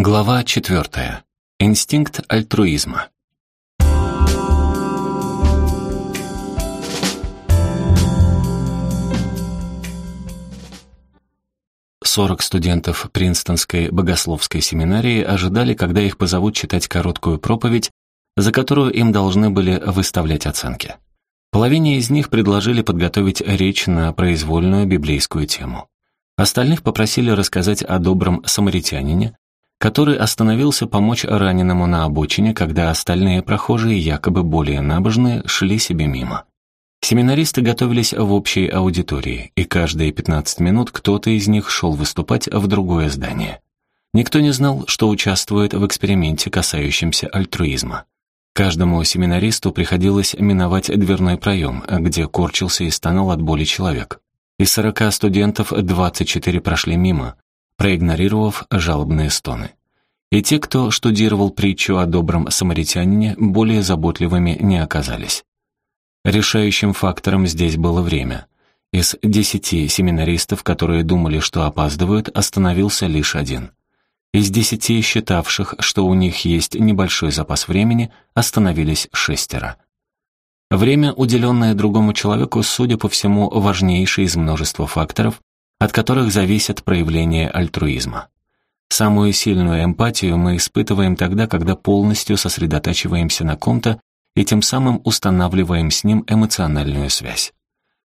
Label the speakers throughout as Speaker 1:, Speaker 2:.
Speaker 1: Глава 4. Инстинкт альтруизма. Сорок студентов Принстонской богословской семинарии ожидали, когда их позовут читать короткую проповедь, за которую им должны были выставлять оценки. Половине из них предложили подготовить речь на произвольную библейскую тему. Остальных попросили рассказать о добром самаритянине, который остановился помочь раненому на обочине, когда остальные прохожие, якобы более набожные, шли себе мимо. Семинаристы готовились в общей аудитории, и каждые 15 минут кто-то из них шел выступать в другое здание. Никто не знал, что участвует в эксперименте, касающемся альтруизма. Каждому семинаристу приходилось миновать дверной проем, где корчился и стонал от боли человек. Из 40 студентов 24 прошли мимо, проигнорировав жалобные стоны. И те, кто штудировал притчу о добром самаритянине, более заботливыми не оказались. Решающим фактором здесь было время. Из десяти семинаристов, которые думали, что опаздывают, остановился лишь один. Из десяти считавших, что у них есть небольшой запас времени, остановились шестеро. Время, уделенное другому человеку, судя по всему, важнейший из множества факторов, от которых зависит проявление альтруизма. Самую сильную эмпатию мы испытываем тогда, когда полностью сосредотачиваемся на ком-то и тем самым устанавливаем с ним эмоциональную связь.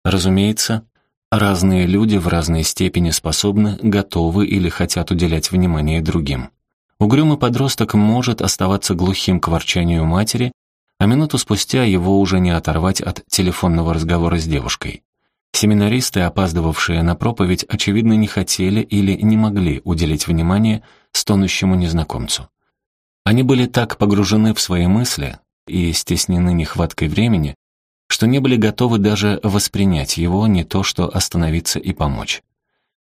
Speaker 1: Разумеется, разные люди в разной степени способны, готовы или хотят уделять внимание другим. Угрюмый подросток может оставаться глухим к ворчанию матери, а минуту спустя его уже не оторвать от телефонного разговора с девушкой. Семинаристы, опаздывавшие на проповедь, очевидно, не хотели или не могли уделить внимание стонущему незнакомцу. Они были так погружены в свои мысли и стеснены нехваткой времени, что не были готовы даже воспринять его, не то что остановиться и помочь.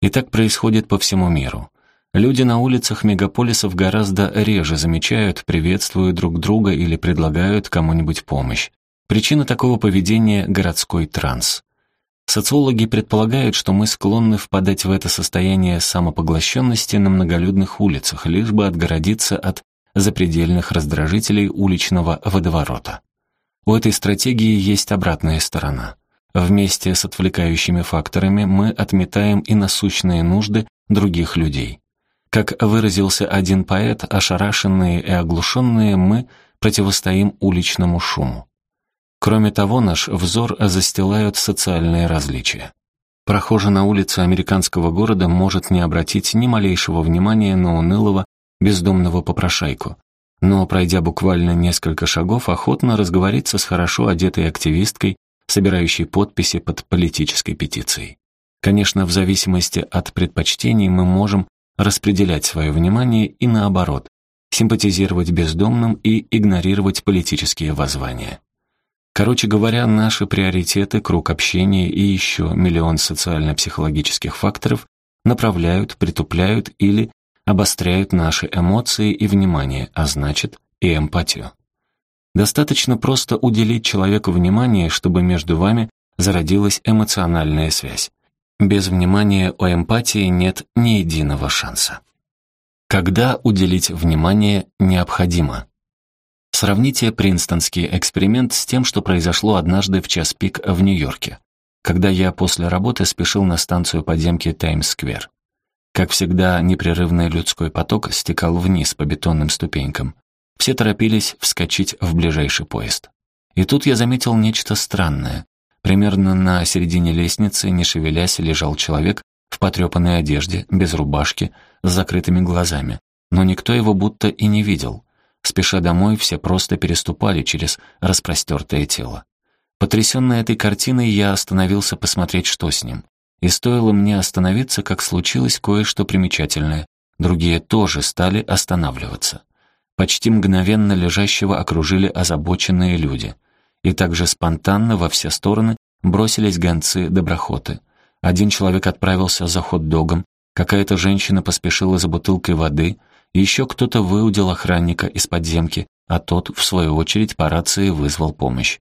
Speaker 1: И так происходит по всему миру. Люди на улицах мегаполисов гораздо реже замечают, приветствуют друг друга или предлагают кому-нибудь помощь. Причина такого поведения — городской транс. Социологи предполагают, что мы склонны впадать в это состояние самопоглощенности на многолюдных улицах, лишь бы отгородиться от запредельных раздражителей уличного водоворота. У этой стратегии есть обратная сторона. Вместе с отвлекающими факторами мы отметаем и насущные нужды других людей. Как выразился один поэт, ошарашенные и оглушенные мы противостоим уличному шуму. Кроме того, наш взор застилают социальные различия. Прохожий на улице американского города может не обратить ни малейшего внимания на унылого, бездомного попрошайку, но, пройдя буквально несколько шагов, охотно разговориться с хорошо одетой активисткой, собирающей подписи под политической петицией. Конечно, в зависимости от предпочтений мы можем распределять свое внимание и наоборот, симпатизировать бездомным и игнорировать политические воззвания. Короче говоря, наши приоритеты, круг общения и еще миллион социально-психологических факторов направляют, притупляют или обостряют наши эмоции и внимание, а значит и эмпатию. Достаточно просто уделить человеку внимание, чтобы между вами зародилась эмоциональная связь. Без внимания у эмпатии нет ни единого шанса. Когда уделить внимание необходимо? Сравните принстонский эксперимент с тем, что произошло однажды в час пик в Нью-Йорке, когда я после работы спешил на станцию подземки Таймс-сквер. Как всегда, непрерывный людской поток стекал вниз по бетонным ступенькам. Все торопились вскочить в ближайший поезд. И тут я заметил нечто странное. Примерно на середине лестницы, не шевелясь, лежал человек в потрепанной одежде, без рубашки, с закрытыми глазами. Но никто его будто и не видел. Спеша домой, все просто переступали через распростертое тело. Потрясенный этой картиной, я остановился посмотреть, что с ним. И стоило мне остановиться, как случилось кое-что примечательное. Другие тоже стали останавливаться. Почти мгновенно лежащего окружили озабоченные люди. И также спонтанно во все стороны бросились гонцы-доброхоты. Один человек отправился за хот-догом, какая-то женщина поспешила за бутылкой воды — еще кто-то выудил охранника из подземки, а тот, в свою очередь, по рации вызвал помощь.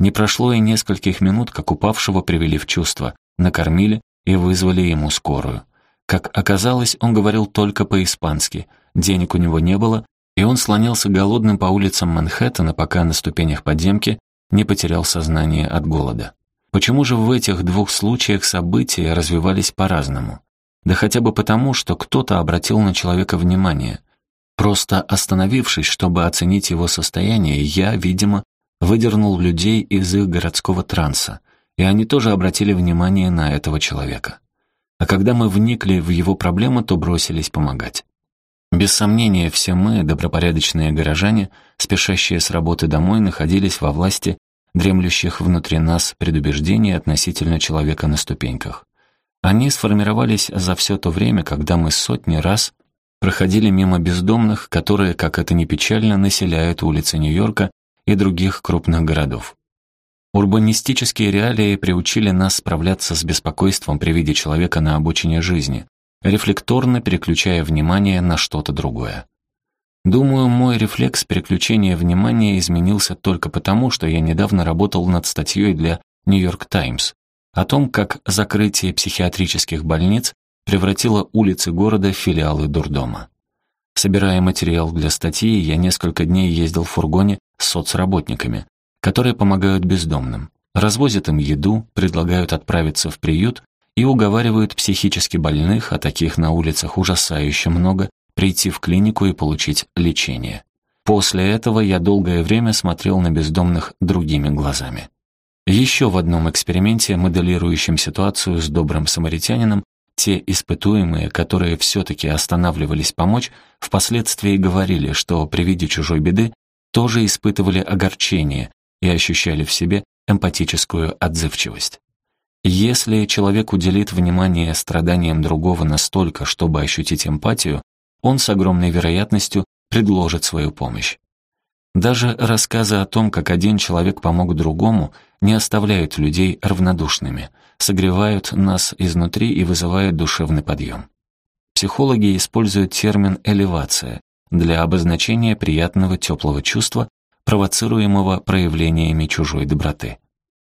Speaker 1: Не прошло и нескольких минут, как упавшего привели в чувство, накормили и вызвали ему скорую. Как оказалось, он говорил только по-испански, Денег у него не было, и он слонялся голодным по улицам Манхэттена, пока на ступенях подземки не потерял сознание от голода. Почему же в этих двух случаях события развивались по-разному? Да хотя бы потому, что кто-то обратил на человека внимание. Просто остановившись, чтобы оценить его состояние, я, видимо, выдернул людей из их городского транса, и они тоже обратили внимание на этого человека. А когда мы вникли в его проблемы, то бросились помогать. Без сомнения, все мы, добропорядочные горожане, спешащие с работы домой, находились во власти дремлющих внутри нас предубеждений относительно человека на ступеньках. Они сформировались за все то время, когда мы сотни раз проходили мимо бездомных, которые, как это ни печально, населяют улицы Нью-Йорка и других крупных городов. Урбанистические реалии приучили нас справляться с беспокойством при виде человека на обочине жизни, рефлекторно переключая внимание на что-то другое. Думаю, мой рефлекс переключения внимания изменился только потому, что я недавно работал над статьей для «Нью-Йорк Таймс» о том, как закрытие психиатрических больниц превратило улицы города в филиалы дурдома. Собирая материал для статьи, я несколько дней ездил в фургоне с соцработниками, которые помогают бездомным, развозят им еду, предлагают отправиться в приют и уговаривают психически больных, а таких на улицах ужасающе много, прийти в клинику и получить лечение. После этого я долгое время смотрел на бездомных другими глазами. Еще в одном эксперименте, моделирующем ситуацию с добрым самаритянином, те испытуемые, которые все-таки останавливались помочь, впоследствии говорили, что при виде чужой беды тоже испытывали огорчение и ощущали в себе эмпатическую отзывчивость. Если человек уделит внимание страданиям другого настолько, чтобы ощутить эмпатию, он с огромной вероятностью предложит свою помощь. Даже рассказы о том, как один человек помог другому, не оставляют людей равнодушными, согревают нас изнутри и вызывают душевный подъем. Психологи используют термин «элевация» для обозначения приятного теплого чувства, провоцируемого проявлениями чужой доброты.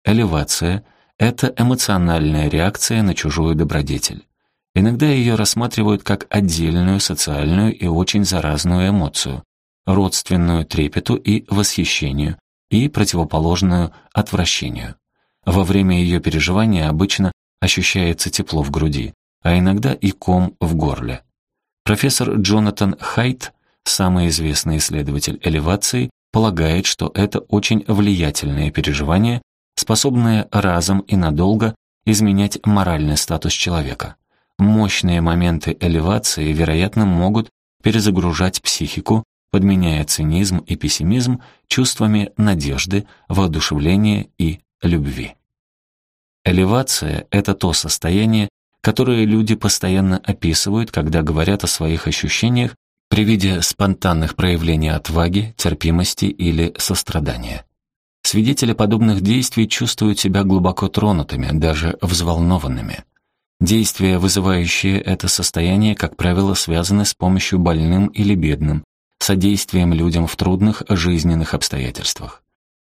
Speaker 1: Элевация — это эмоциональная реакция на чужую добродетель. Иногда ее рассматривают как отдельную социальную и очень заразную эмоцию, родственную трепету и восхищению, и противоположную отвращению. Во время ее переживания обычно ощущается тепло в груди, а иногда и ком в горле. Профессор Джонатан Хайт, самый известный исследователь элевации, полагает, что это очень влиятельное переживание, способное разом и надолго изменять моральный статус человека. Мощные моменты элевации, вероятно, могут перезагружать психику, подменяя цинизм и пессимизм чувствами надежды, воодушевления и любви. Элевация — это то состояние, которое люди постоянно описывают, когда говорят о своих ощущениях при виде спонтанных проявлений отваги, терпимости или сострадания. Свидетели подобных действий чувствуют себя глубоко тронутыми, даже взволнованными. Действия, вызывающие это состояние, как правило, связаны с помощью больным или бедным, содействием людям в трудных жизненных обстоятельствах.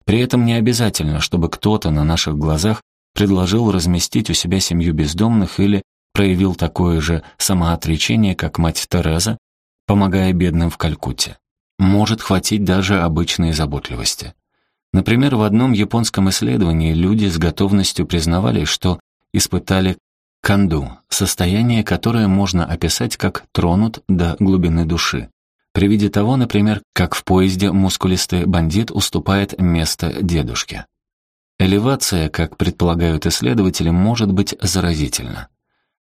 Speaker 1: При этом не обязательно, чтобы кто-то на наших глазах предложил разместить у себя семью бездомных или проявил такое же самоотречение, как мать Тереза, помогая бедным в Калькутте. Может хватить даже обычной заботливости. Например, в одном японском исследовании люди с готовностью признавали, что испытали Канду — состояние, которое можно описать как «тронут до глубины души». При виде того, например, как в поезде мускулистый бандит уступает место дедушке. Элевация, как предполагают исследователи, может быть заразительна.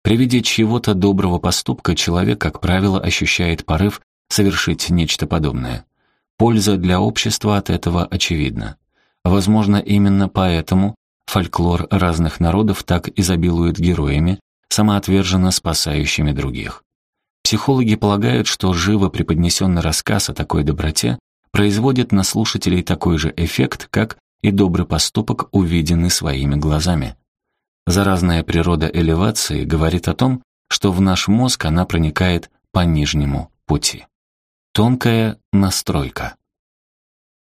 Speaker 1: При виде чьего-то доброго поступка человек, как правило, ощущает порыв совершить нечто подобное. Польза для общества от этого очевидна. Возможно, именно поэтому Фольклор разных народов так изобилует героями, самоотверженно спасающими других. Психологи полагают, что живо преподнесенный рассказ о такой доброте производит на слушателей такой же эффект, как и добрый поступок, увиденный своими глазами. Заразная природа элевации говорит о том, что в наш мозг она проникает по нижнему пути. Тонкая настройка.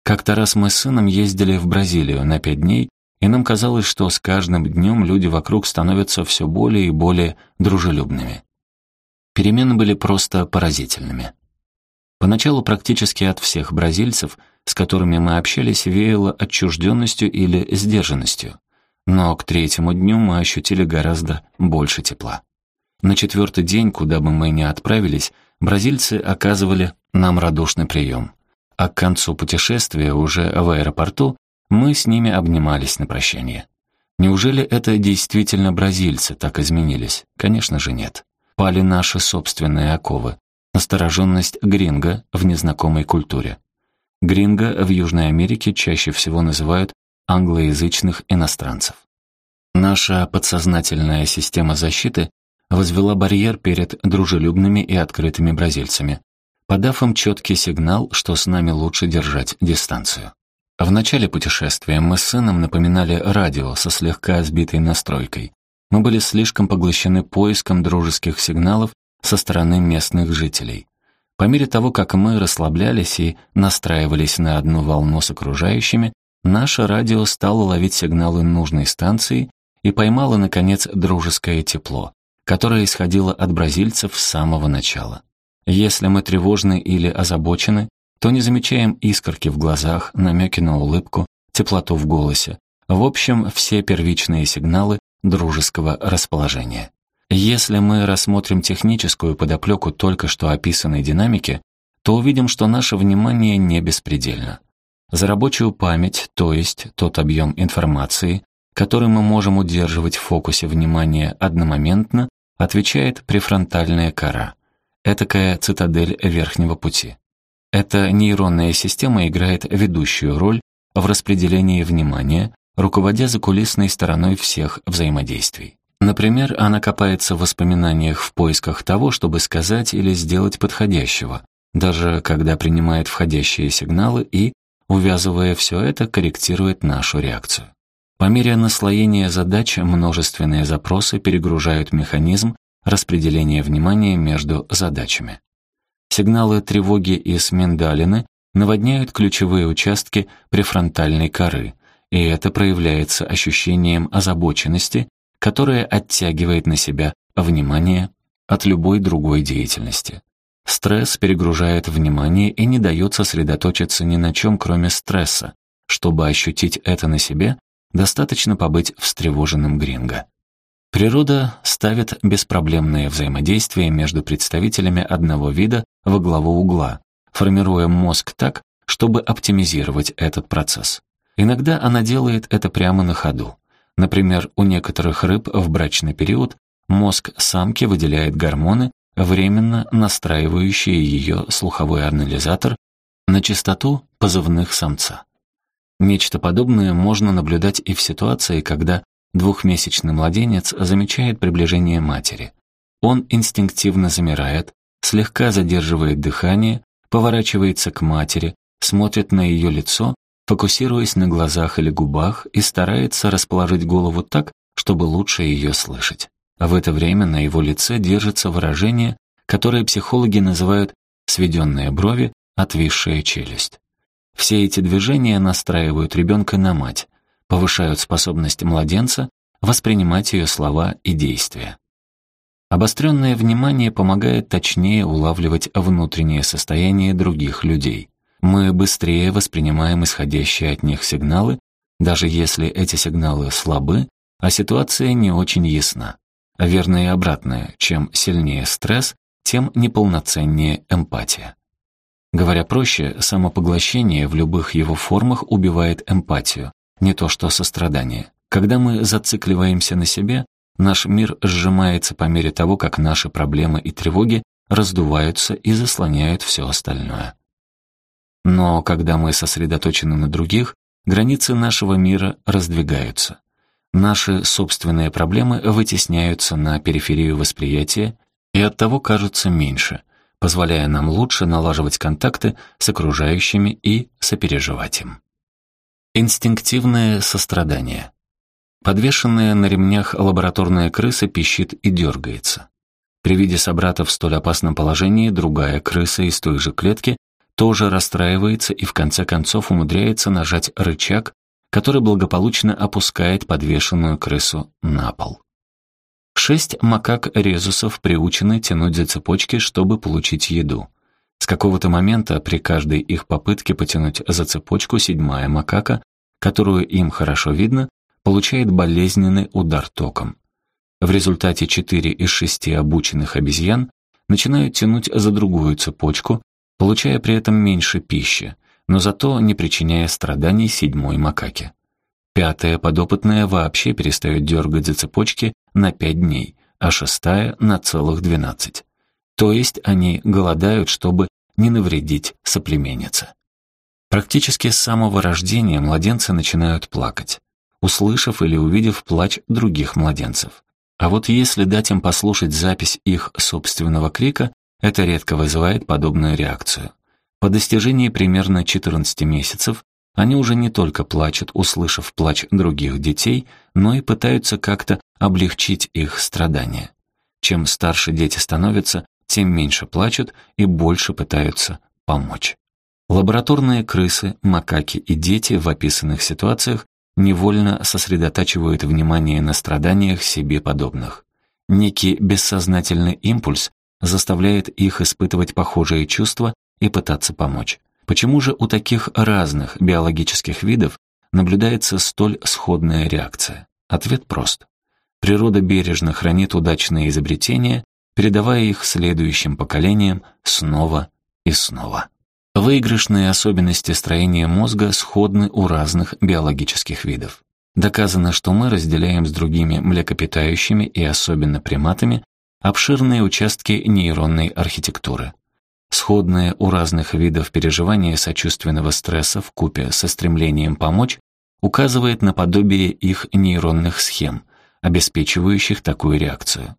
Speaker 1: Как-то раз мы с сыном ездили в Бразилию на пять дней и нам казалось, что с каждым днем люди вокруг становятся все более и более дружелюбными. Перемены были просто поразительными. Поначалу практически от всех бразильцев, с которыми мы общались, веяло отчужденностью или сдержанностью. Но к третьему дню мы ощутили гораздо больше тепла. На четвертый день, куда бы мы ни отправились, бразильцы оказывали нам радушный прием. А к концу путешествия, уже в аэропорту, мы с ними обнимались на прощание. Неужели это действительно бразильцы так изменились? Конечно же нет. Пали наши собственные оковы. Настороженность гринго в незнакомой культуре. Гринго в Южной Америке чаще всего называют англоязычных иностранцев. Наша подсознательная система защиты возвела барьер перед дружелюбными и открытыми бразильцами, подав им четкий сигнал, что с нами лучше держать дистанцию. В начале путешествия мы с сыном напоминали радио со слегка сбитой настройкой. Мы были слишком поглощены поиском дружеских сигналов со стороны местных жителей. По мере того, как мы расслаблялись и настраивались на одну волну с окружающими, наше радио стало ловить сигналы нужной станции и поймало, наконец, дружеское тепло, которое исходило от бразильцев с самого начала. Если мы тревожны или озабочены, то не замечаем искорки в глазах, намеки на улыбку, теплоту в голосе. В общем, все первичные сигналы дружеского расположения. Если мы рассмотрим техническую подоплеку только что описанной динамики, то увидим, что наше внимание не беспредельно. За рабочую память, то есть тот объем информации, который мы можем удерживать в фокусе внимания одномоментно, отвечает префронтальная кора, этакая цитадель верхнего пути. Эта нейронная система играет ведущую роль в распределении внимания, руководя закулисной стороной всех взаимодействий. Например, она копается в воспоминаниях в поисках того, чтобы сказать или сделать подходящего, даже когда принимает входящие сигналы и, увязывая все это, корректирует нашу реакцию. По мере наслоения задач множественные запросы перегружают механизм распределения внимания между задачами. Сигналы тревоги из миндалины наводняют ключевые участки префронтальной коры, и это проявляется ощущением озабоченности, которое оттягивает на себя внимание от любой другой деятельности. Стресс перегружает внимание и не дает сосредоточиться ни на чем, кроме стресса. Чтобы ощутить это на себе, достаточно побыть встревоженным гринго. Природа ставит беспроблемное взаимодействие между представителями одного вида во главу угла, формируя мозг так, чтобы оптимизировать этот процесс. Иногда она делает это прямо на ходу. Например, у некоторых рыб в брачный период мозг самки выделяет гормоны, временно настраивающие ее слуховой анализатор на частоту позывных самца. Нечто подобное можно наблюдать и в ситуации, когда двухмесячный младенец замечает приближение матери. Он инстинктивно замирает, слегка задерживает дыхание, поворачивается к матери, смотрит на ее лицо, фокусируясь на глазах или губах и старается расположить голову так, чтобы лучше ее слышать. В это время на его лице держится выражение, которое психологи называют «сведенные брови», «отвисшая челюсть». Все эти движения настраивают ребенка на мать, повышают способность младенца воспринимать ее слова и действия. Обостренное внимание помогает точнее улавливать внутреннее состояние других людей. Мы быстрее воспринимаем исходящие от них сигналы, даже если эти сигналы слабы, а ситуация не очень ясна. Верно и обратное, чем сильнее стресс, тем неполноценнее эмпатия. Говоря проще, самопоглощение в любых его формах убивает эмпатию, не то что сострадание. Когда мы зацикливаемся на себе, наш мир сжимается по мере того, как наши проблемы и тревоги раздуваются и заслоняют все остальное. Но когда мы сосредоточены на других, границы нашего мира раздвигаются. Наши собственные проблемы вытесняются на периферию восприятия и оттого кажутся меньше, позволяя нам лучше налаживать контакты с окружающими и сопереживать им. Инстинктивное сострадание. Подвешенная на ремнях лабораторная крыса пищит и дергается. При виде собрата в столь опасном положении другая крыса из той же клетки тоже расстраивается и в конце концов умудряется нажать рычаг, который благополучно опускает подвешенную крысу на пол. Шесть макак-резусов приучены тянуть за цепочки, чтобы получить еду. С какого-то момента при каждой их попытке потянуть за цепочку седьмая макака, которую им хорошо видно, получает болезненный удар током. В результате четыре из шести обученных обезьян начинают тянуть за другую цепочку, получая при этом меньше пищи, но зато не причиняя страданий седьмой макаке. Пятая подопытная вообще перестает дергать за цепочки на пять дней, а шестая — на целых двенадцать. То есть они голодают, чтобы не навредить соплеменнице. Практически с самого рождения младенцы начинают плакать, услышав или увидев плач других младенцев. А вот если дать им послушать запись их собственного крика, это редко вызывает подобную реакцию. По достижении примерно 14 месяцев они уже не только плачут, услышав плач других детей, но и пытаются как-то облегчить их страдания. Чем старше дети становятся, тем меньше плачут и больше пытаются помочь. Лабораторные крысы, макаки и дети в описанных ситуациях невольно сосредотачивают внимание на страданиях себе подобных. Некий бессознательный импульс заставляет их испытывать похожие чувства и пытаться помочь. Почему же у таких разных биологических видов наблюдается столь сходная реакция? Ответ прост. Природа бережно хранит удачные изобретения, передавая их следующим поколениям снова и снова. Выигрышные особенности строения мозга сходны у разных биологических видов. Доказано, что мы разделяем с другими млекопитающими и особенно приматами обширные участки нейронной архитектуры. Сходные у разных видов переживания сочувственного стресса в купе со стремлением помочь указывает на подобие их нейронных схем, обеспечивающих такую реакцию.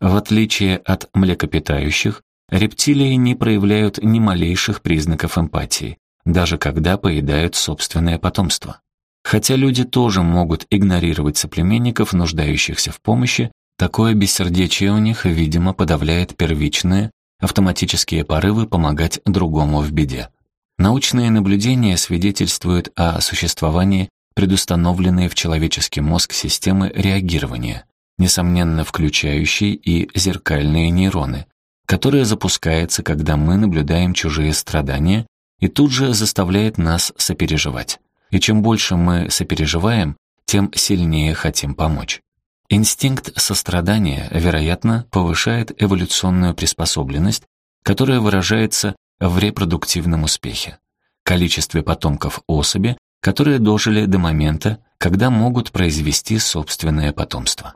Speaker 1: В отличие от млекопитающих, рептилии не проявляют ни малейших признаков эмпатии, даже когда поедают собственное потомство. Хотя люди тоже могут игнорировать соплеменников, нуждающихся в помощи, такое бессердечие у них, видимо, подавляет первичные, автоматические порывы помогать другому в беде. Научные наблюдения свидетельствуют о существовании предустановленной в человеческий мозг системы реагирования, несомненно включающей и зеркальные нейроны, которая запускается, когда мы наблюдаем чужие страдания и тут же заставляет нас сопереживать. И чем больше мы сопереживаем, тем сильнее хотим помочь. Инстинкт сострадания, вероятно, повышает эволюционную приспособленность, которая выражается в репродуктивном успехе, количестве потомков особи, которые дожили до момента, когда могут произвести собственное потомство.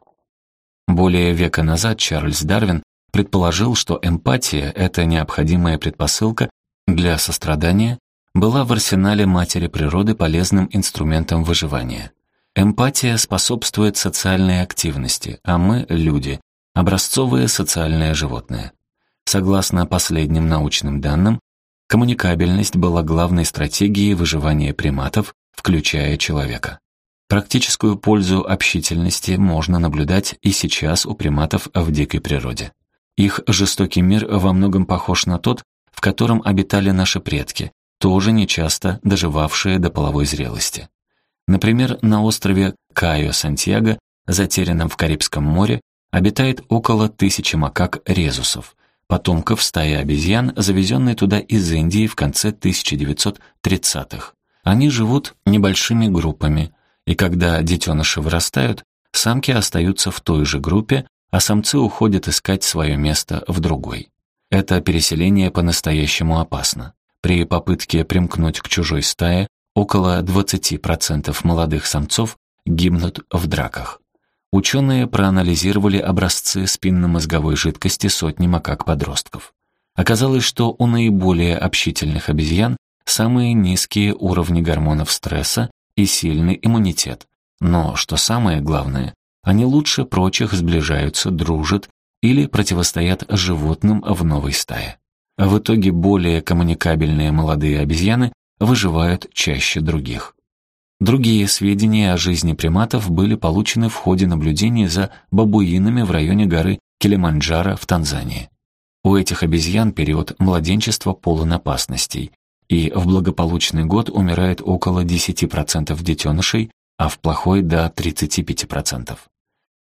Speaker 1: Более века назад Чарльз Дарвин предположил, что эмпатия — это необходимая предпосылка для сострадания, была в арсенале матери природы полезным инструментом выживания. Эмпатия способствует социальной активности, а мы, люди, образцовые социальные животные. Согласно последним научным данным, коммуникабельность была главной стратегией выживания приматов, включая человека. Практическую пользу общительности можно наблюдать и сейчас у приматов в дикой природе. Их жестокий мир во многом похож на тот, в котором обитали наши предки, тоже нечасто доживавшие до половой зрелости. Например, на острове Кайо-Сантьяго, затерянном в Карибском море, обитает около тысячи макак-резусов, потомков стаи обезьян, завезенной туда из Индии в конце 1930-х. Они живут небольшими группами, и когда детеныши вырастают, самки остаются в той же группе, а самцы уходят искать свое место в другой. Это переселение по-настоящему опасно. При попытке примкнуть к чужой стае около 20% молодых самцов гибнут в драках. Ученые проанализировали образцы спинномозговой жидкости сотни макак-подростков. Оказалось, что у наиболее общительных обезьян самые низкие уровни гормонов стресса и сильный иммунитет. Но, что самое главное, они лучше прочих сближаются, дружат или противостоят животным в новой стае. В итоге более коммуникабельные молодые обезьяны выживают чаще других. Другие сведения о жизни приматов были получены в ходе наблюдений за бабуинами в районе горы Килиманджаро в Танзании. У этих обезьян период младенчества полон опасностей, и в благополучный год умирает около 10% детенышей, а в плохой до 35%.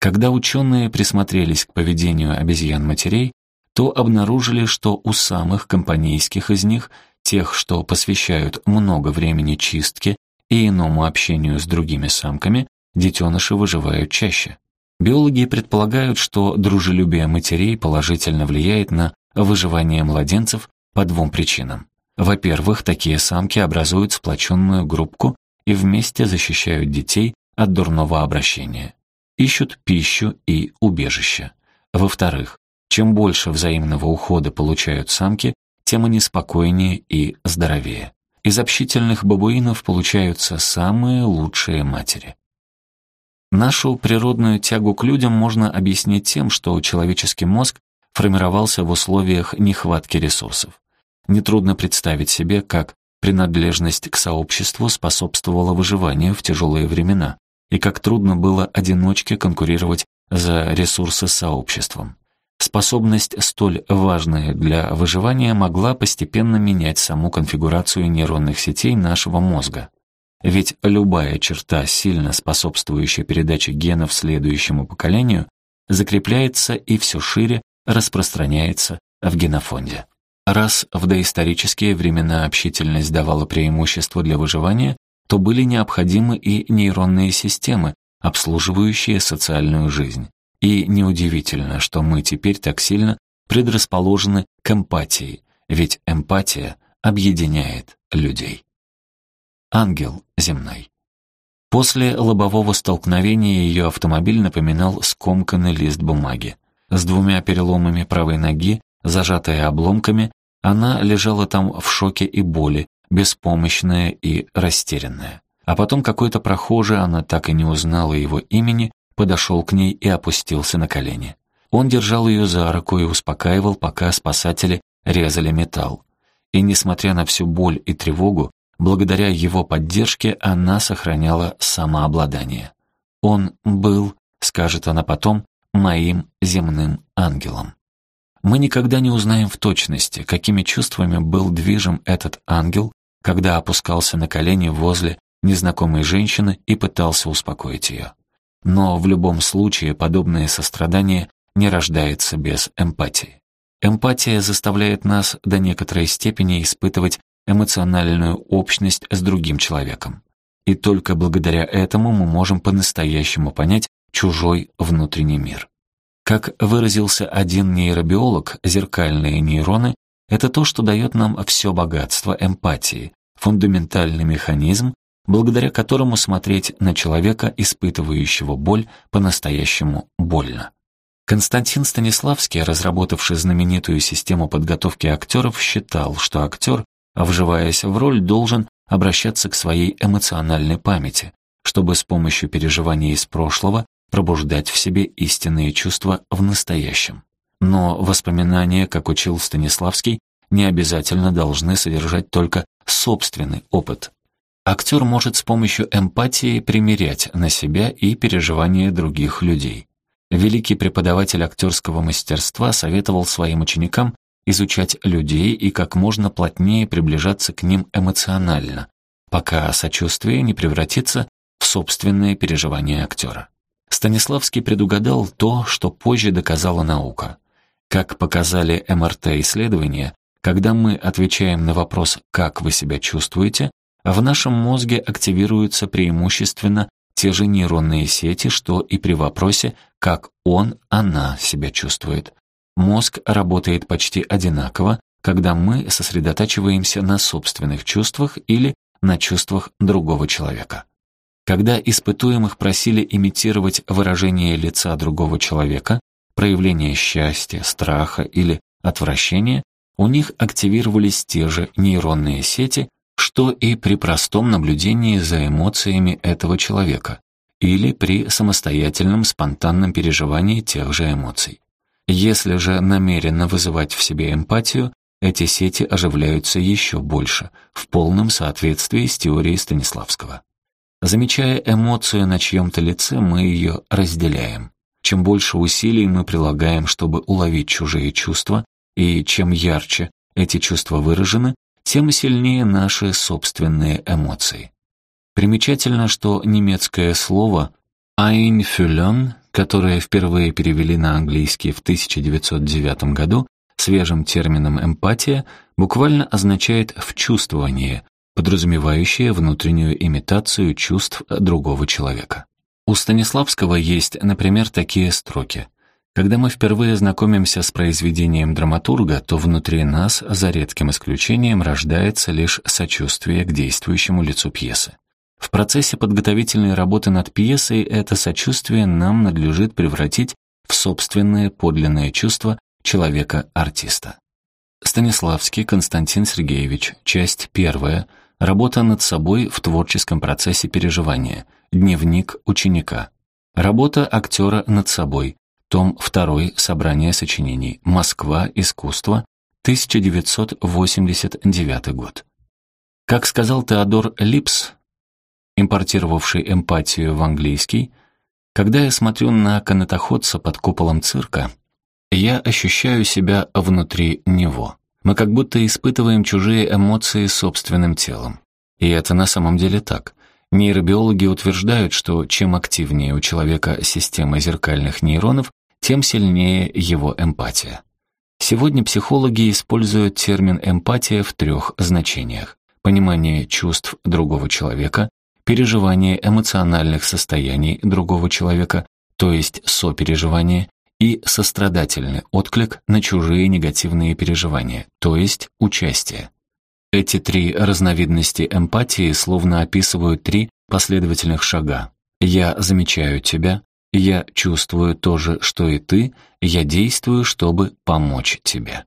Speaker 1: Когда ученые присмотрелись к поведению обезьян-матерей, то обнаружили, что у самых компанейских из них, тех, что посвящают много времени чистке и иному общению с другими самками, детеныши выживают чаще. Биологи предполагают, что дружелюбие матерей положительно влияет на выживание младенцев по двум причинам. Во-первых, такие самки образуют сплоченную группку и вместе защищают детей от дурного обращения. Ищут пищу и убежище. Во-вторых, чем больше взаимного ухода получают самки, тем они спокойнее и здоровее. Из общительных бабуинов получаются самые лучшие матери. Нашу природную тягу к людям можно объяснить тем, что человеческий мозг формировался в условиях нехватки ресурсов. Нетрудно представить себе, как принадлежность к сообществу способствовала выживанию в тяжелые времена, и как трудно было одиночке конкурировать за ресурсы с сообществом. Способность, столь важная для выживания, могла постепенно менять саму конфигурацию нейронных сетей нашего мозга. Ведь любая черта, сильно способствующая передаче генов следующему поколению, закрепляется и все шире распространяется в генофонде. Раз в доисторические времена общительность давала преимущество для выживания, то были необходимы и нейронные системы, обслуживающие социальную жизнь. И неудивительно, что мы теперь так сильно предрасположены к эмпатии, ведь эмпатия объединяет людей. Ангел земной. После лобового столкновения ее автомобиль напоминал скомканный лист бумаги. С двумя переломами правой ноги, зажатая обломками, она лежала там в шоке и боли, беспомощная и растерянная. А потом какой-то прохожий, она так и не узнала его имени, подошел к ней и опустился на колени. Он держал ее за руку и успокаивал, пока спасатели резали металл. И несмотря на всю боль и тревогу, благодаря его поддержке она сохраняла самообладание. Он был, скажет она потом, моим земным ангелом. Мы никогда не узнаем в точности, какими чувствами был движим этот ангел, когда опускался на колени возле незнакомой женщины и пытался успокоить ее. Но в любом случае подобное сострадание не рождается без эмпатии. Эмпатия заставляет нас до некоторой степени испытывать эмоциональную общность с другим человеком. И только благодаря этому мы можем по-настоящему понять чужой внутренний мир. Как выразился один нейробиолог, зеркальные нейроны — это то, что дает нам все богатство эмпатии, фундаментальный механизм, благодаря которому смотреть на человека, испытывающего боль, по-настоящему больно. Константин Станиславский, разработавший знаменитую систему подготовки актеров, считал, что актер, вживаясь в роль, должен обращаться к своей эмоциональной памяти, чтобы с помощью переживаний из прошлого пробуждать в себе истинные чувства в настоящем. Но воспоминания, как учил Станиславский, не обязательно должны содержать только собственный опыт. Актер может с помощью эмпатии примерять на себя и переживания других людей. Великий преподаватель актерского мастерства советовал своим ученикам изучать людей и как можно плотнее приближаться к ним эмоционально, пока сочувствие не превратится в собственное переживание актера. Станиславский предугадал то, что позже доказала наука. Как показали МРТ-исследования, когда мы отвечаем на вопрос «как вы себя чувствуете?», в нашем мозге активируются преимущественно те же нейронные сети, что и при вопросе «как он, она себя чувствует?». Мозг работает почти одинаково, когда мы сосредотачиваемся на собственных чувствах или на чувствах другого человека. Когда испытуемых просили имитировать выражение лица другого человека, проявление счастья, страха или отвращения, у них активировались те же нейронные сети, что и при простом наблюдении за эмоциями этого человека или при самостоятельном спонтанном переживании тех же эмоций. Если же намеренно вызывать в себе эмпатию, эти сети оживляются еще больше, в полном соответствии с теорией Станиславского. Замечая эмоцию на чьем-то лице, мы ее разделяем. Чем больше усилий мы прилагаем, чтобы уловить чужие чувства, и чем ярче эти чувства выражены, тем сильнее наши собственные эмоции. Примечательно, что немецкое слово «einfühlen», которое впервые перевели на английский в 1909 году, Свежим термином «эмпатия» буквально означает «вчувствование», подразумевающее внутреннюю имитацию чувств другого человека. У Станиславского есть, например, такие строки. Когда мы впервые знакомимся с произведением драматурга, то внутри нас, за редким исключением, рождается лишь сочувствие к действующему лицу пьесы. В процессе подготовительной работы над пьесой это сочувствие нам надлежит превратить в собственное подлинное чувство человека-артиста. Станиславский Константин Сергеевич, часть первая, работа над собой в творческом процессе переживания, дневник ученика, работа актера над собой, том 2, собрание сочинений, Москва, искусство, 1989 год. Как сказал Теодор Липс, импортировавший эмпатию в английский, когда я смотрю на канатоходца под куполом цирка, я ощущаю себя внутри него. Мы как будто испытываем чужие эмоции собственным телом. И это на самом деле так. Нейробиологи утверждают, что чем активнее у человека система зеркальных нейронов, тем сильнее его эмпатия. Сегодня психологи используют термин «эмпатия» в трех значениях. Понимание чувств другого человека, переживание эмоциональных состояний другого человека, то есть сопереживание, и сострадательный отклик на чужие негативные переживания, то есть участие. Эти три разновидности эмпатии словно описывают три последовательных шага. Я замечаю тебя, я чувствую то же, что и ты, я действую, чтобы помочь тебе.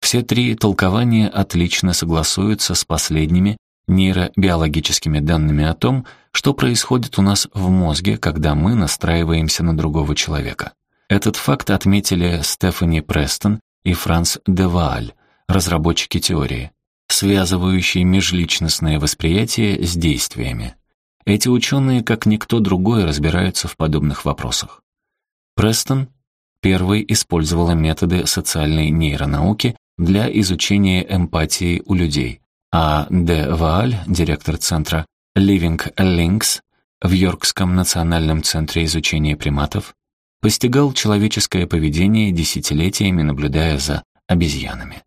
Speaker 1: Все три толкования отлично согласуются с последними нейробиологическими данными о том, что происходит у нас в мозге, когда мы настраиваемся на другого человека. Этот факт отметили Стефани Престон и Франц Девааль, разработчики теории, связывающие межличностное восприятие с действиями. Эти ученые, как никто другой, разбираются в подобных вопросах. Престон первый использовала методы социальной нейронауки для изучения эмпатии у людей, а Де Вааль, директор центра Living Links в Йоркском национальном центре изучения приматов, постигал человеческое поведение десятилетиями, наблюдая за обезьянами.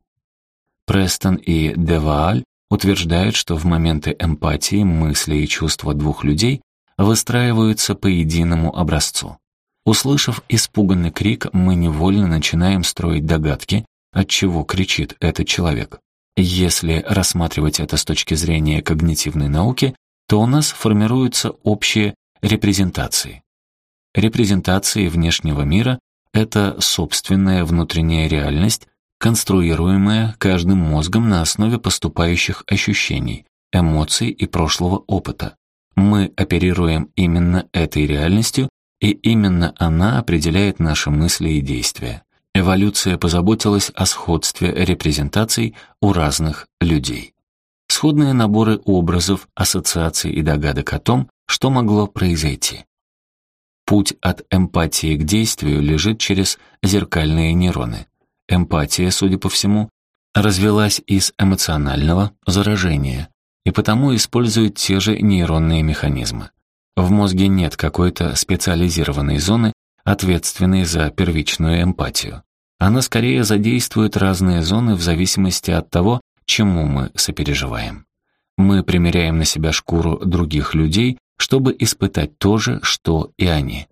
Speaker 1: Престон и Девааль утверждают, что в моменты эмпатии мысли и чувства двух людей выстраиваются по единому образцу. Услышав испуганный крик, мы невольно начинаем строить догадки, от чего кричит этот человек. Если рассматривать это с точки зрения когнитивной науки, то у нас формируются общие репрезентации. Репрезентации внешнего мира — это собственная внутренняя реальность, конструируемая каждым мозгом на основе поступающих ощущений, эмоций и прошлого опыта. Мы оперируем именно этой реальностью, и именно она определяет наши мысли и действия. Эволюция позаботилась о сходстве репрезентаций у разных людей. Сходные наборы образов, ассоциаций и догадок о том, что могло произойти. Путь от эмпатии к действию лежит через зеркальные нейроны. Эмпатия, судя по всему, развелась из эмоционального заражения и потому использует те же нейронные механизмы. В мозге нет какой-то специализированной зоны, ответственной за первичную эмпатию. Она скорее задействует разные зоны в зависимости от того, чему мы сопереживаем. Мы примеряем на себя шкуру других людей чтобы испытать то же, что и они.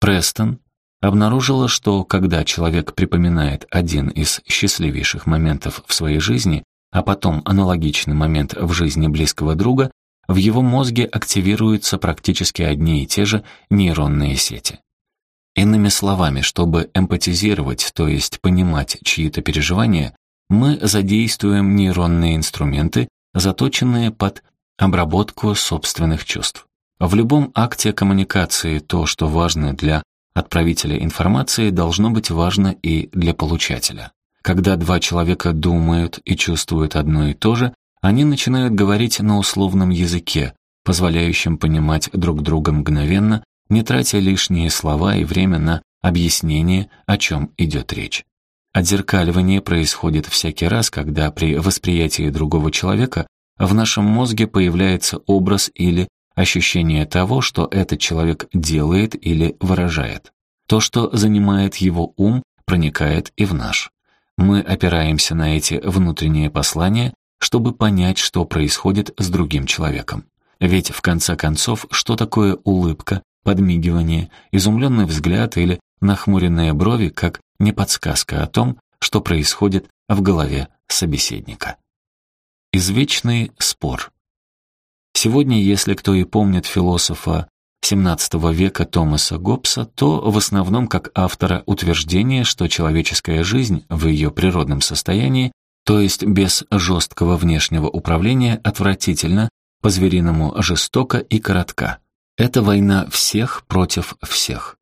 Speaker 1: Престон обнаружила, что когда человек припоминает один из счастливейших моментов в своей жизни, а потом аналогичный момент в жизни близкого друга, в его мозге активируются практически одни и те же нейронные сети. Иными словами, чтобы эмпатизировать, то есть понимать чьи-то переживания, мы задействуем нейронные инструменты, заточенные под обработку собственных чувств. В любом акте коммуникации то, что важно для отправителя информации, должно быть важно и для получателя. Когда два человека думают и чувствуют одно и то же, они начинают говорить на условном языке, позволяющем понимать друг друга мгновенно, не тратя лишние слова и время на объяснение, о чем идет речь. Отзеркаливание происходит всякий раз, когда при восприятии другого человека в нашем мозге появляется образ или ощущение того, что этот человек делает или выражает. То, что занимает его ум, проникает и в наш. Мы опираемся на эти внутренние послания, чтобы понять, что происходит с другим человеком. Ведь в конце концов, что такое улыбка, подмигивание, изумленный взгляд или нахмуренные брови, как не подсказка о том, что происходит в голове собеседника. Извечный спор. Сегодня, если кто и помнит философа XVII века Томаса Гоббса, то в основном как автора утверждения, что человеческая жизнь в ее природном состоянии, то есть без жесткого внешнего управления, отвратительно, по-звериному жестоко и коротка. Это война всех против всех.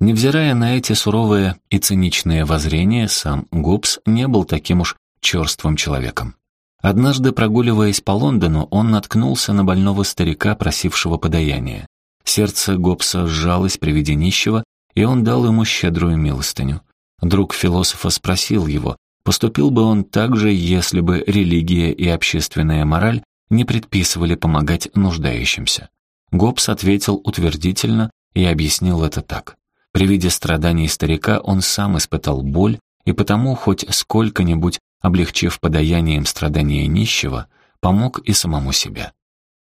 Speaker 1: Невзирая на эти суровые и циничные воззрения, сам Гоббс не был таким уж черствым человеком. Однажды, прогуливаясь по Лондону, он наткнулся на больного старика, просившего подаяния. Сердце Гоббса сжалось при виде нищего, и он дал ему щедрую милостыню. Друг философа спросил его, поступил бы он так же, если бы религия и общественная мораль не предписывали помогать нуждающимся. Гоббс ответил утвердительно и объяснил это так. При виде страданий старика он сам испытал боль, и потому, хоть сколько-нибудь облегчив подаянием страдания нищего, помог и самому себе.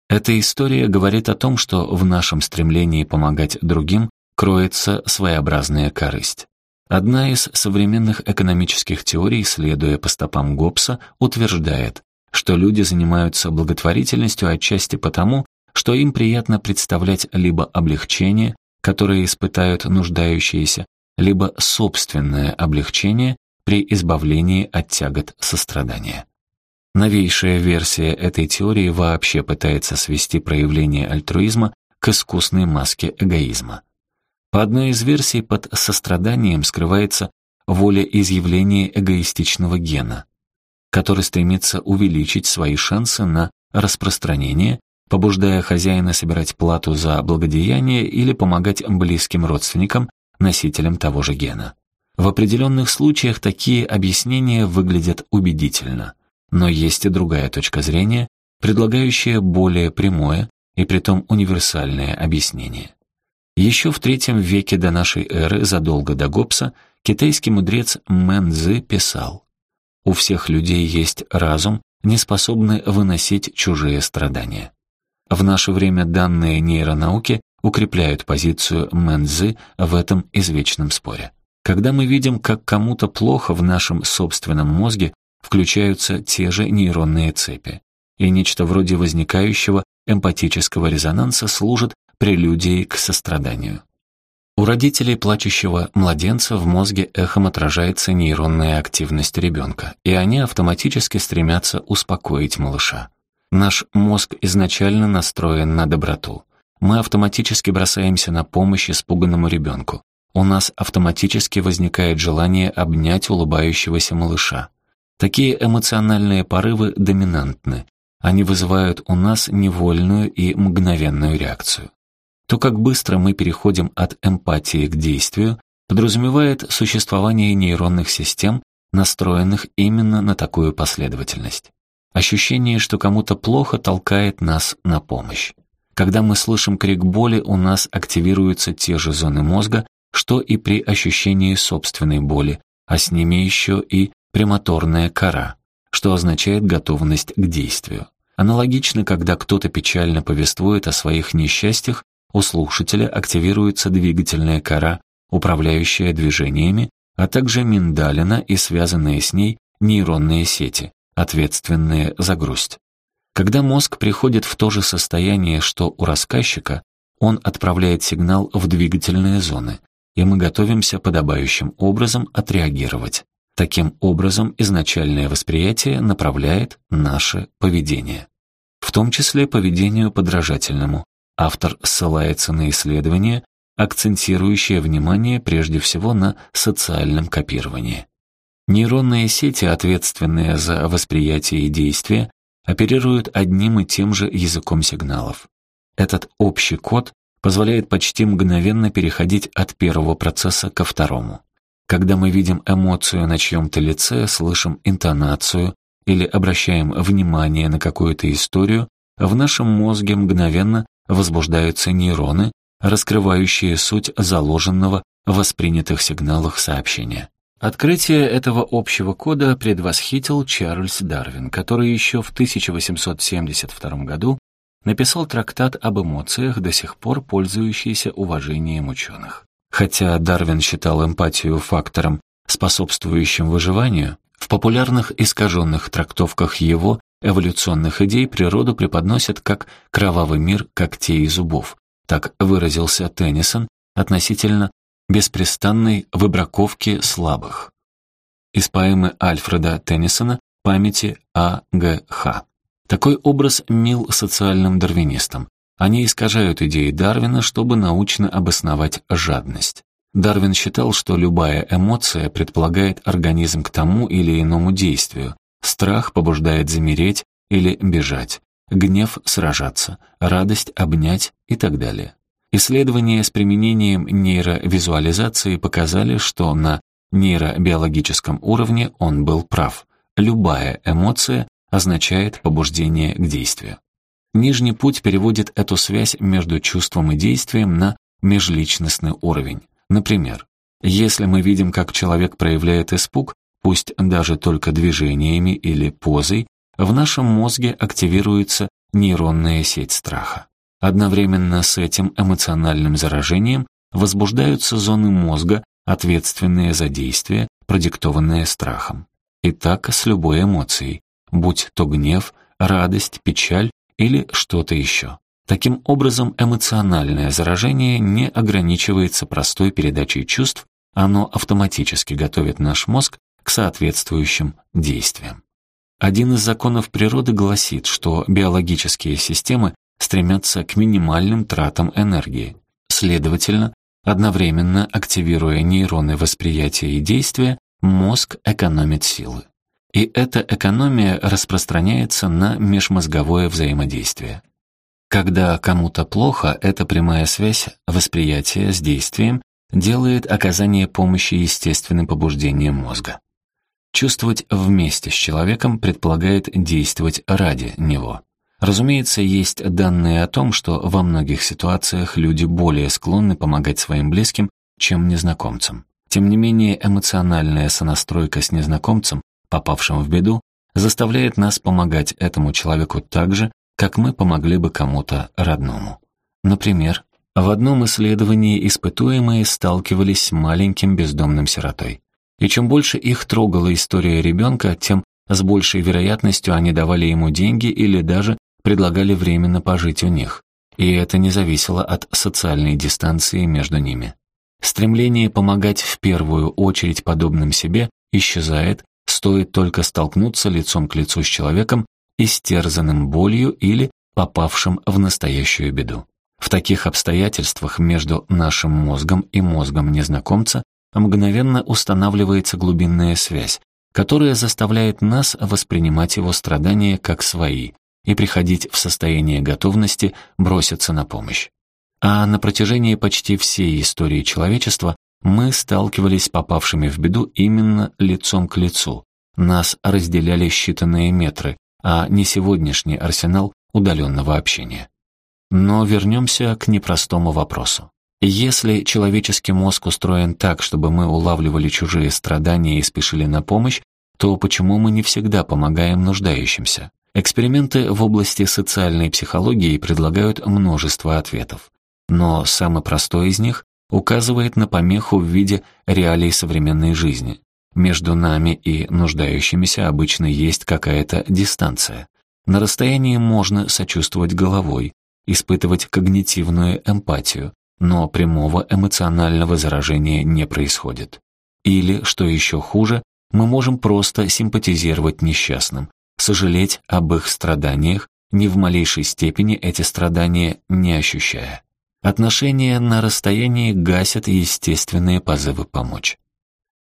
Speaker 1: Эта история говорит о том, что в нашем стремлении помогать другим кроется своеобразная корысть. Одна из современных экономических теорий, следуя по стопам Гоббса, утверждает, что люди занимаются благотворительностью отчасти потому, что им приятно представлять либо облегчение, которое испытают нуждающиеся, либо собственное облегчение при избавлении от тягот сострадания. Новейшая версия этой теории вообще пытается свести проявление альтруизма к искусной маске эгоизма. По одной из версий под состраданием скрывается волеизъявление эгоистичного гена, который стремится увеличить свои шансы на распространение, побуждая хозяина собирать плату за благодеяние или помогать близким родственникам, носителям того же гена. В определенных случаях такие объяснения выглядят убедительно – но есть и другая точка зрения, предлагающая более прямое и притом универсальное объяснение. Еще в третьем веке до нашей эры, задолго до Гоббса, китайский мудрец Мэн Цзы писал «У всех людей есть разум, не способный выносить чужие страдания». В наше время данные нейронауки укрепляют позицию Мэн Цзы в этом извечном споре. Когда мы видим, как кому-то плохо в нашем собственном мозге, включаются те же нейронные цепи, и нечто вроде возникающего эмпатического резонанса служит прелюдией к состраданию. У родителей плачущего младенца в мозге эхом отражается нейронная активность ребенка, и они автоматически стремятся успокоить малыша. Наш мозг изначально настроен на доброту. Мы автоматически бросаемся на помощь испуганному ребенку. У нас автоматически возникает желание обнять улыбающегося малыша. Такие эмоциональные порывы доминантны. Они вызывают у нас невольную и мгновенную реакцию. То, как быстро мы переходим от эмпатии к действию, подразумевает существование нейронных систем, настроенных именно на такую последовательность. Ощущение, что кому-то плохо, толкает нас на помощь. Когда мы слышим крик боли, у нас активируются те же зоны мозга, что и при ощущении собственной боли, а с ними еще и премоторная кора, что означает готовность к действию. Аналогично, когда кто-то печально повествует о своих несчастьях, у слушателя активируется двигательная кора, управляющая движениями, а также миндалина и связанные с ней нейронные сети, ответственные за грусть. Когда мозг приходит в то же состояние, что у рассказчика, он отправляет сигнал в двигательные зоны, и мы готовимся подобающим образом отреагировать. Таким образом, изначальное восприятие направляет наше поведение. В том числе поведению подражательному. Автор ссылается на исследования, акцентирующее внимание прежде всего на социальном копировании. Нейронные сети, ответственные за восприятие и действие, оперируют одним и тем же языком сигналов. Этот общий код позволяет почти мгновенно переходить от первого процесса ко второму. Когда мы видим эмоцию на чьем-то лице, слышим интонацию или обращаем внимание на какую-то историю, в нашем мозге мгновенно возбуждаются нейроны, раскрывающие суть заложенного в воспринятых сигналах сообщения. Открытие этого общего кода предвосхитил Чарльз Дарвин, который еще в 1872 году написал трактат об эмоциях, до сих пор пользующийся уважением ученых. Хотя Дарвин считал эмпатию фактором, способствующим выживанию, в популярных искаженных трактовках его эволюционных идей природу преподносят как кровавый мир когтей и зубов. Так выразился Теннисон относительно беспрестанной выбраковки слабых. Из поэмы Альфреда Теннисона «Памяти А. Г. Х». Такой образ мил социальным дарвинистам. Они искажают идеи Дарвина, чтобы научно обосновать жадность. Дарвин считал, что любая эмоция предполагает организм к тому или иному действию. Страх побуждает замереть или бежать, гнев — сражаться, радость — обнять и так далее. Исследования с применением нейровизуализации показали, что на нейробиологическом уровне он был прав. Любая эмоция означает побуждение к действию. Нижний путь переводит эту связь между чувством и действием на межличностный уровень. Например, если мы видим, как человек проявляет испуг, пусть даже только движениями или позой, в нашем мозге активируется нейронная сеть страха. Одновременно с этим эмоциональным заражением возбуждаются зоны мозга, ответственные за действие, продиктованное страхом. И так с любой эмоцией, будь то гнев, радость, печаль или что-то еще. Таким образом, эмоциональное заражение не ограничивается простой передачей чувств, оно автоматически готовит наш мозг к соответствующим действиям. Один из законов природы гласит, что биологические системы стремятся к минимальным тратам энергии. Следовательно, одновременно активируя нейроны восприятия и действия, мозг экономит силы. И эта экономия распространяется на межмозговое взаимодействие. Когда кому-то плохо, эта прямая связь восприятия с действием делает оказание помощи естественным побуждением мозга. Чувствовать вместе с человеком предполагает действовать ради него. Разумеется, есть данные о том, что во многих ситуациях люди более склонны помогать своим близким, чем незнакомцам. Тем не менее, эмоциональная сонастройка с незнакомцем, попавшим в беду, заставляет нас помогать этому человеку так же, как мы помогли бы кому-то родному. Например, в одном исследовании испытуемые сталкивались с маленьким бездомным сиротой. И чем больше их трогала история ребенка, тем с большей вероятностью они давали ему деньги или даже предлагали временно пожить у них, и это не зависело от социальной дистанции между ними. Стремление помогать в первую очередь подобным себе исчезает, стоит только столкнуться лицом к лицу с человеком, истерзанным болью или попавшим в настоящую беду. В таких обстоятельствах между нашим мозгом и мозгом незнакомца мгновенно устанавливается глубинная связь, которая заставляет нас воспринимать его страдания как свои, и приходить в состояние готовности броситься на помощь. А на протяжении почти всей истории человечества мы сталкивались с попавшими в беду именно лицом к лицу. Нас разделяли считанные метры, а не сегодняшний арсенал удаленного общения. Но вернемся к непростому вопросу. Если человеческий мозг устроен так, чтобы мы улавливали чужие страдания и спешили на помощь, то почему мы не всегда помогаем нуждающимся? Эксперименты в области социальной психологии предлагают множество ответов. Но самый простой из них указывает на помеху в виде реалий современной жизни. Между нами и нуждающимися обычно есть какая-то дистанция. На расстоянии можно сочувствовать головой, испытывать когнитивную эмпатию, но прямого эмоционального заражения не происходит. Или, что еще хуже, мы можем просто симпатизировать несчастным, сожалеть об их страданиях, ни в малейшей степени эти страдания не ощущая. Отношения на расстоянии гасят естественные позывы помочь.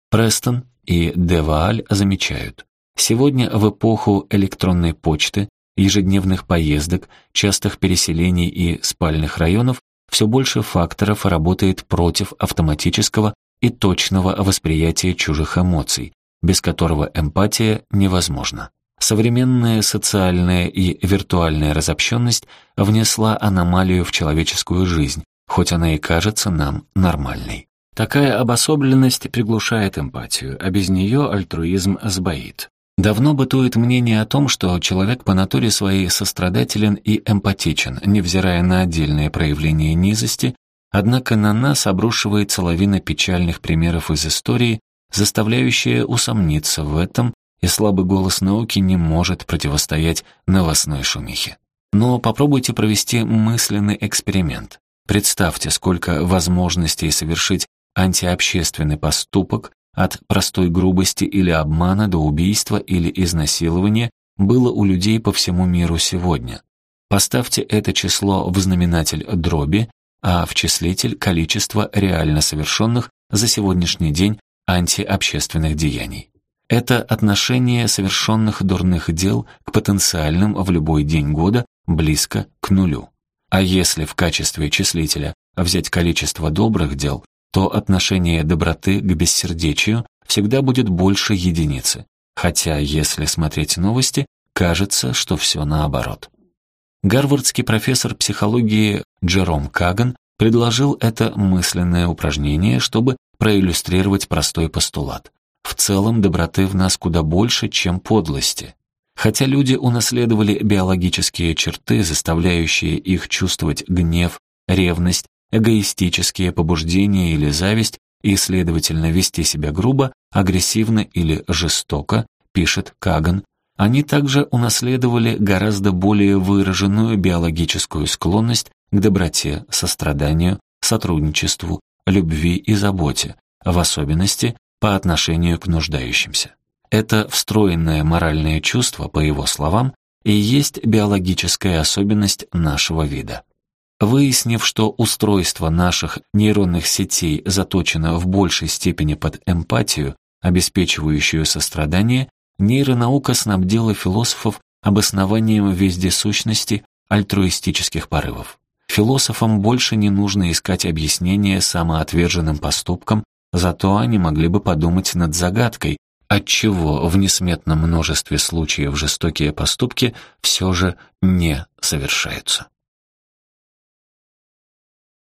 Speaker 1: Престон и Девааль замечают, сегодня в эпоху электронной почты, ежедневных поездок, частых переселений и спальных районов все больше факторов работает против автоматического и точного восприятия чужих эмоций, без которого эмпатия невозможна. Современная социальная и виртуальная разобщенность внесла аномалию в человеческую жизнь, хоть она и кажется нам нормальной. Такая обособленность приглушает эмпатию, а без нее альтруизм сбоит. Давно бытует мнение о том, что человек по натуре своей сострадателен и эмпатичен, невзирая на отдельные проявления низости, однако на нас обрушивается лавина печальных примеров из истории, заставляющая усомниться в этом, и слабый голос науки не может противостоять новостной шумихе. Но попробуйте провести мысленный эксперимент. Представьте, сколько возможностей совершить антиобщественный поступок от простой грубости или обмана до убийства или изнасилования было у людей по всему миру сегодня. Поставьте это число в знаменатель дроби, а в числитель количество реально совершенных за сегодняшний день антиобщественных деяний. Это отношение совершенных дурных дел к потенциальным в любой день года близко к нулю. А если в качестве числителя взять количество добрых дел, то отношение доброты к бессердечию всегда будет больше единицы, хотя, если смотреть новости, кажется, что все наоборот. Гарвардский профессор психологии Джером Каган предложил это мысленное упражнение, чтобы проиллюстрировать простой постулат. В целом доброты в нас куда больше, чем подлости. Хотя люди унаследовали биологические черты, заставляющие их чувствовать гнев, ревность, эгоистические побуждения или зависть и, следовательно, вести себя грубо, агрессивно или жестоко, пишет Каган, они также унаследовали гораздо более выраженную биологическую склонность к доброте, состраданию, сотрудничеству, любви и заботе, в особенности по отношению к нуждающимся. Это встроенное моральное чувство, по его словам, и есть биологическая особенность нашего вида. Выяснив, что устройство наших нейронных сетей заточено в большей степени под эмпатию, обеспечивающую сострадание, нейронаука снабдила философов обоснованием вездесущности альтруистических порывов. Философам больше не нужно искать объяснения самоотверженным поступкам, зато они могли бы подумать над загадкой, отчего в несметном множестве случаев жестокие поступки все же не совершаются.